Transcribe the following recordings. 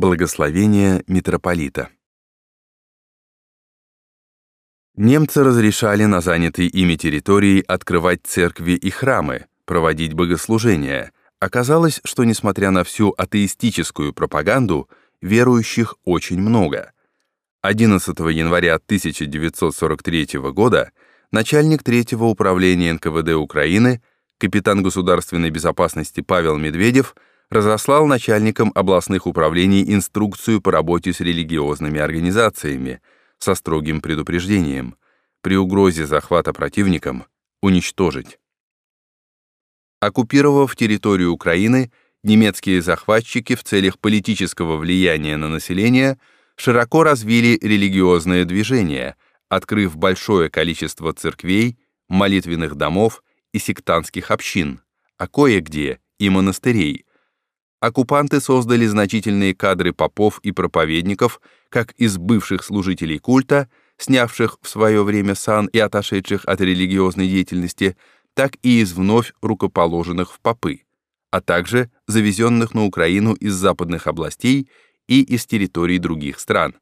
Благословение митрополита Немцы разрешали на занятой ими территории открывать церкви и храмы, проводить богослужения. Оказалось, что несмотря на всю атеистическую пропаганду, верующих очень много. 11 января 1943 года начальник третьего управления НКВД Украины, капитан государственной безопасности Павел Медведев разослал начальникам областных управлений инструкцию по работе с религиозными организациями со строгим предупреждением при угрозе захвата противником уничтожить. Оккупировав территорию Украины, немецкие захватчики в целях политического влияния на население широко развили религиозное движение, открыв большое количество церквей, молитвенных домов и сектантских общин, а кое-где и монастырей. Оккупанты создали значительные кадры попов и проповедников, как из бывших служителей культа, снявших в свое время сан и отошедших от религиозной деятельности, так и из вновь рукоположенных в попы, а также завезенных на Украину из западных областей и из территорий других стран.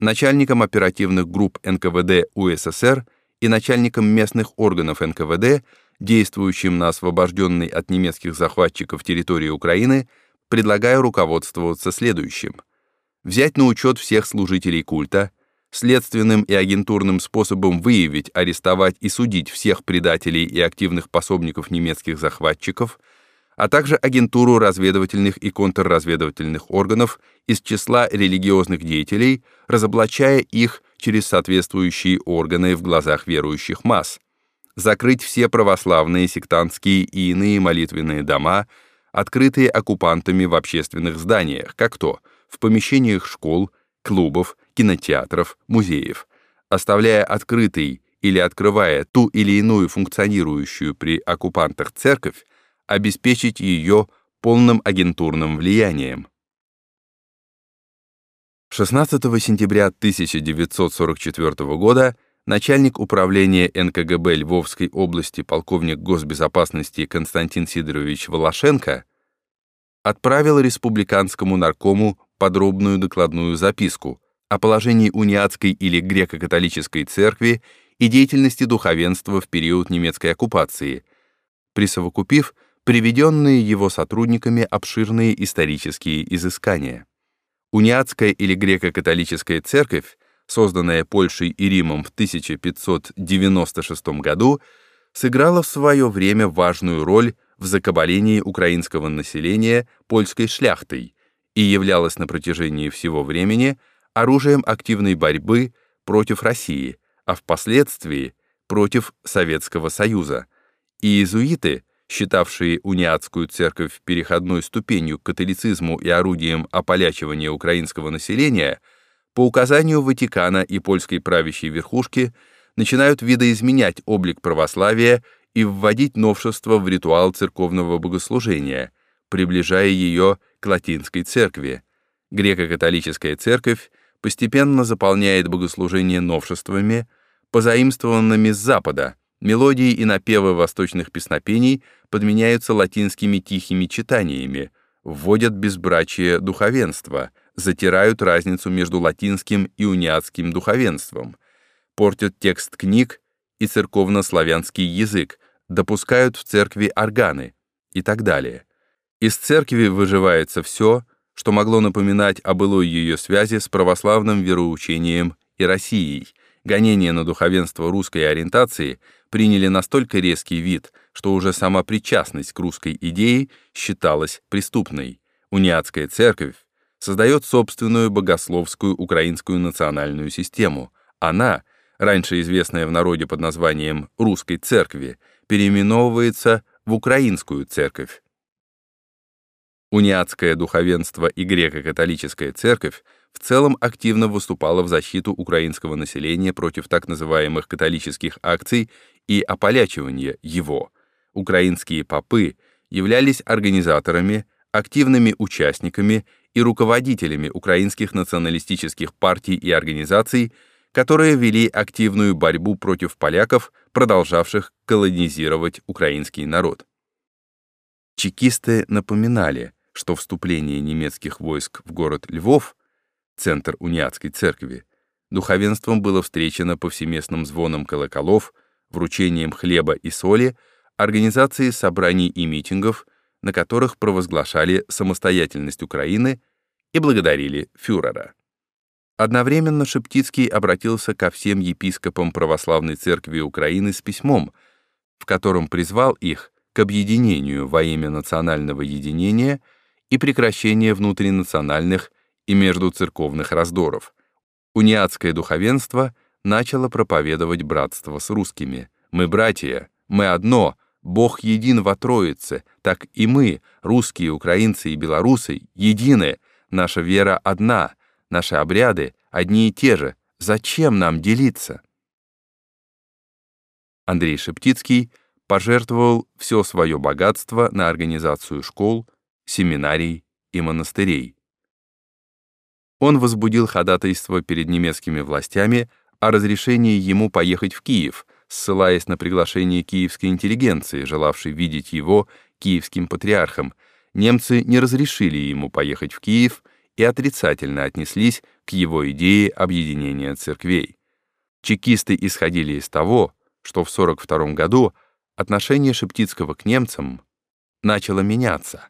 Начальником оперативных групп НКВД УССР и начальником местных органов НКВД, действующим на освобожденной от немецких захватчиков территории Украины, предлагаю руководствоваться следующим. Взять на учет всех служителей культа, следственным и агентурным способом выявить, арестовать и судить всех предателей и активных пособников немецких захватчиков, а также агентуру разведывательных и контрразведывательных органов из числа религиозных деятелей, разоблачая их через соответствующие органы в глазах верующих масс, закрыть все православные, сектантские и иные молитвенные дома, открытые оккупантами в общественных зданиях, как то в помещениях школ, клубов, кинотеатров, музеев, оставляя открытой или открывая ту или иную функционирующую при оккупантах церковь, обеспечить ее полным агентурным влиянием. 16 сентября 1944 года начальник управления НКГБ Львовской области полковник госбезопасности Константин Сидорович Волошенко отправил республиканскому наркому подробную докладную записку, о положении униатской или греко-католической церкви и деятельности духовенства в период немецкой оккупации, присовокупив приведенные его сотрудниками обширные исторические изыскания. Униатская или греко-католическая церковь, созданная Польшей и Римом в 1596 году, сыграла в свое время важную роль в закабалении украинского населения польской шляхтой и являлась на протяжении всего времени оружием активной борьбы против России, а впоследствии против Советского Союза. И иезуиты, считавшие униатскую церковь переходной ступенью к католицизму и орудием ополячивания украинского населения, по указанию Ватикана и польской правящей верхушки начинают видоизменять облик православия и вводить новшества в ритуал церковного богослужения, приближая ее к латинской церкви. Греко-католическая церковь постепенно заполняет богослужение новшествами, позаимствованными с Запада. Мелодии и напевы восточных песнопений подменяются латинскими тихими читаниями, вводят безбрачие духовенства, затирают разницу между латинским и униатским духовенством, портят текст книг и церковно-славянский язык, допускают в церкви органы и так далее. Из церкви выживается все, что могло напоминать о былой ее связи с православным вероучением и Россией. Гонения на духовенство русской ориентации приняли настолько резкий вид, что уже сама причастность к русской идее считалась преступной. Униатская церковь создает собственную богословскую украинскую национальную систему. Она, раньше известная в народе под названием «Русской церкви», переименовывается в Украинскую церковь. Униатское духовенство и греко-католическая церковь в целом активно выступала в защиту украинского населения против так называемых католических акций и ополячивания его. Украинские попы являлись организаторами, активными участниками и руководителями украинских националистических партий и организаций, которые вели активную борьбу против поляков, продолжавших колонизировать украинский народ. Чекисты напоминали, что вступление немецких войск в город Львов, центр униатской церкви, духовенством было встречено повсеместным звоном колоколов, вручением хлеба и соли, организацией собраний и митингов, на которых провозглашали самостоятельность Украины и благодарили фюрера. Одновременно Шептицкий обратился ко всем епископам Православной Церкви Украины с письмом, в котором призвал их к объединению во имя национального единения и прекращения внутринациональных и междуцерковных раздоров. Униатское духовенство начало проповедовать братство с русскими. «Мы братья, мы одно, Бог един во Троице, так и мы, русские, украинцы и белорусы, едины, наша вера одна, наши обряды одни и те же. Зачем нам делиться?» Андрей Шептицкий пожертвовал все свое богатство на организацию школ, семинарий и монастырей. Он возбудил ходатайство перед немецкими властями о разрешении ему поехать в Киев, ссылаясь на приглашение киевской интеллигенции, желавшей видеть его киевским патриархом. Немцы не разрешили ему поехать в Киев и отрицательно отнеслись к его идее объединения церквей. Чекисты исходили из того, что в 1942 году отношение Шептицкого к немцам начало меняться,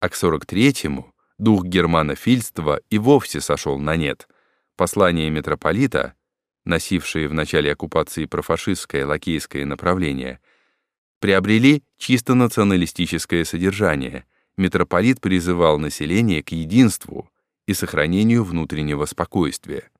а к 43-му дух германофильства и вовсе сошел на нет. Послание митрополита, носившие в начале оккупации профашистское лакейское направление, приобрели чисто националистическое содержание. Митрополит призывал население к единству и сохранению внутреннего спокойствия.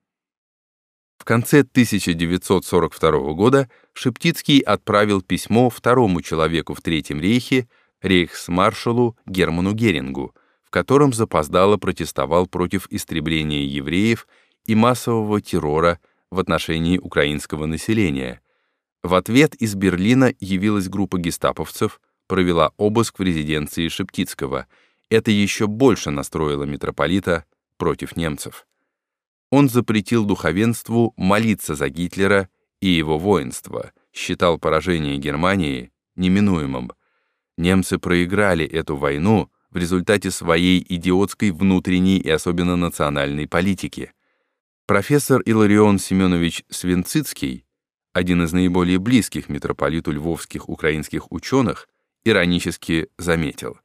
В конце 1942 года Шептицкий отправил письмо второму человеку в Третьем рейхе, рейхсмаршалу Герману Герингу, в котором запоздало протестовал против истребления евреев и массового террора в отношении украинского населения. В ответ из Берлина явилась группа гестаповцев, провела обыск в резиденции Шептицкого. Это еще больше настроило митрополита против немцев он запретил духовенству молиться за Гитлера и его воинство, считал поражение Германии неминуемым. Немцы проиграли эту войну в результате своей идиотской внутренней и особенно национальной политики. Профессор Иларион Семенович Свинцицкий, один из наиболее близких митрополиту львовских украинских ученых, иронически заметил,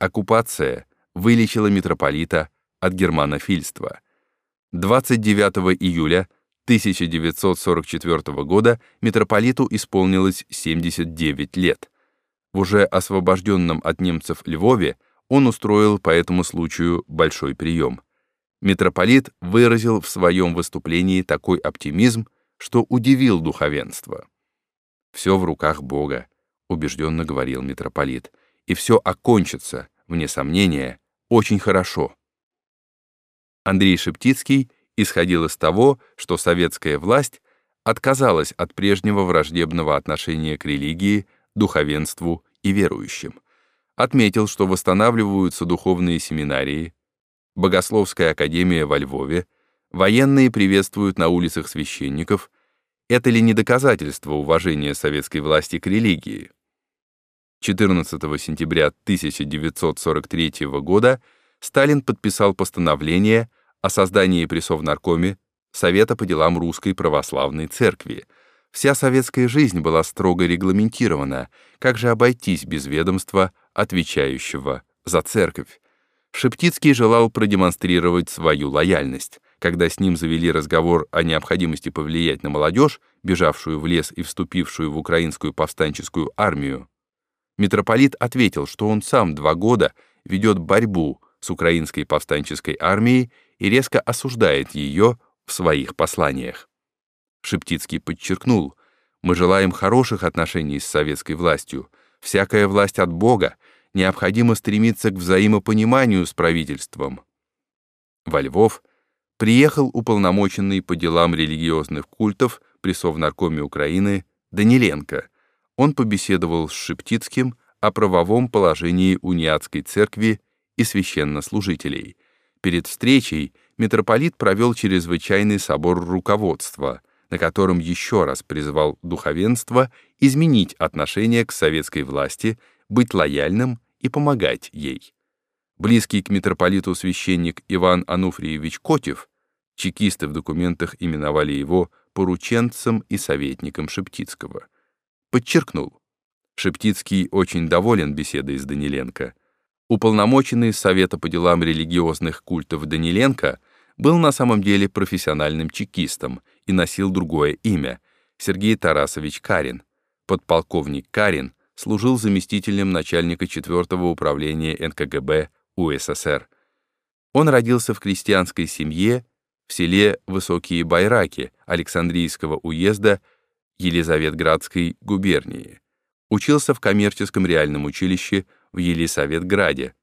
оккупация вылечила митрополита от германофильства — 29 июля 1944 года митрополиту исполнилось 79 лет. В уже освобожденном от немцев Львове он устроил по этому случаю большой прием. Митрополит выразил в своем выступлении такой оптимизм, что удивил духовенство. «Все в руках Бога», — убежденно говорил митрополит, «и все окончится, вне сомнения, очень хорошо». Андрей Шептицкий исходил из того, что советская власть отказалась от прежнего враждебного отношения к религии, духовенству и верующим. Отметил, что восстанавливаются духовные семинарии, Богословская академия во Львове, военные приветствуют на улицах священников. Это ли не доказательство уважения советской власти к религии? 14 сентября 1943 года Сталин подписал постановление о создании при Совнаркоме Совета по делам Русской Православной Церкви. Вся советская жизнь была строго регламентирована, как же обойтись без ведомства, отвечающего за церковь. Шептицкий желал продемонстрировать свою лояльность. Когда с ним завели разговор о необходимости повлиять на молодежь, бежавшую в лес и вступившую в украинскую повстанческую армию, митрополит ответил, что он сам два года ведет борьбу с украинской повстанческой армией и резко осуждает ее в своих посланиях. Шептицкий подчеркнул, «Мы желаем хороших отношений с советской властью. Всякая власть от Бога. Необходимо стремиться к взаимопониманию с правительством». Во Львов приехал уполномоченный по делам религиозных культов при Совнаркоме Украины Даниленко. Он побеседовал с Шептицким о правовом положении униатской церкви и священнослужителей — Перед встречей митрополит провел чрезвычайный собор руководства, на котором еще раз призвал духовенство изменить отношение к советской власти, быть лояльным и помогать ей. Близкий к митрополиту священник Иван Ануфриевич Котев, чекисты в документах именовали его порученцем и советником Шептицкого, подчеркнул, Шептицкий очень доволен беседой с Даниленко. Уполномоченный Совета по делам религиозных культов Даниленко был на самом деле профессиональным чекистом и носил другое имя — Сергей Тарасович Карин. Подполковник Карин служил заместителем начальника 4-го управления НКГБ УССР. Он родился в крестьянской семье в селе Высокие Байраки Александрийского уезда Елизаветградской губернии. Учился в коммерческом реальном училище в Елисаветграде.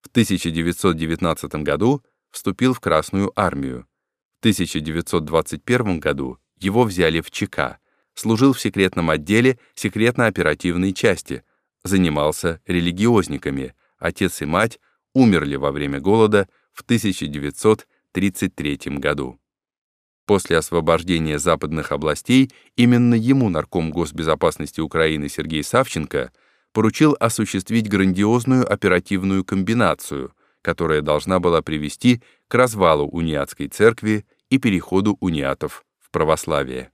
В 1919 году вступил в Красную армию. В 1921 году его взяли в ЧК, служил в секретном отделе секретно-оперативной части, занимался религиозниками, отец и мать умерли во время голода в 1933 году. После освобождения западных областей именно ему нарком госбезопасности Украины Сергей Савченко поручил осуществить грандиозную оперативную комбинацию, которая должна была привести к развалу униатской церкви и переходу униатов в православие.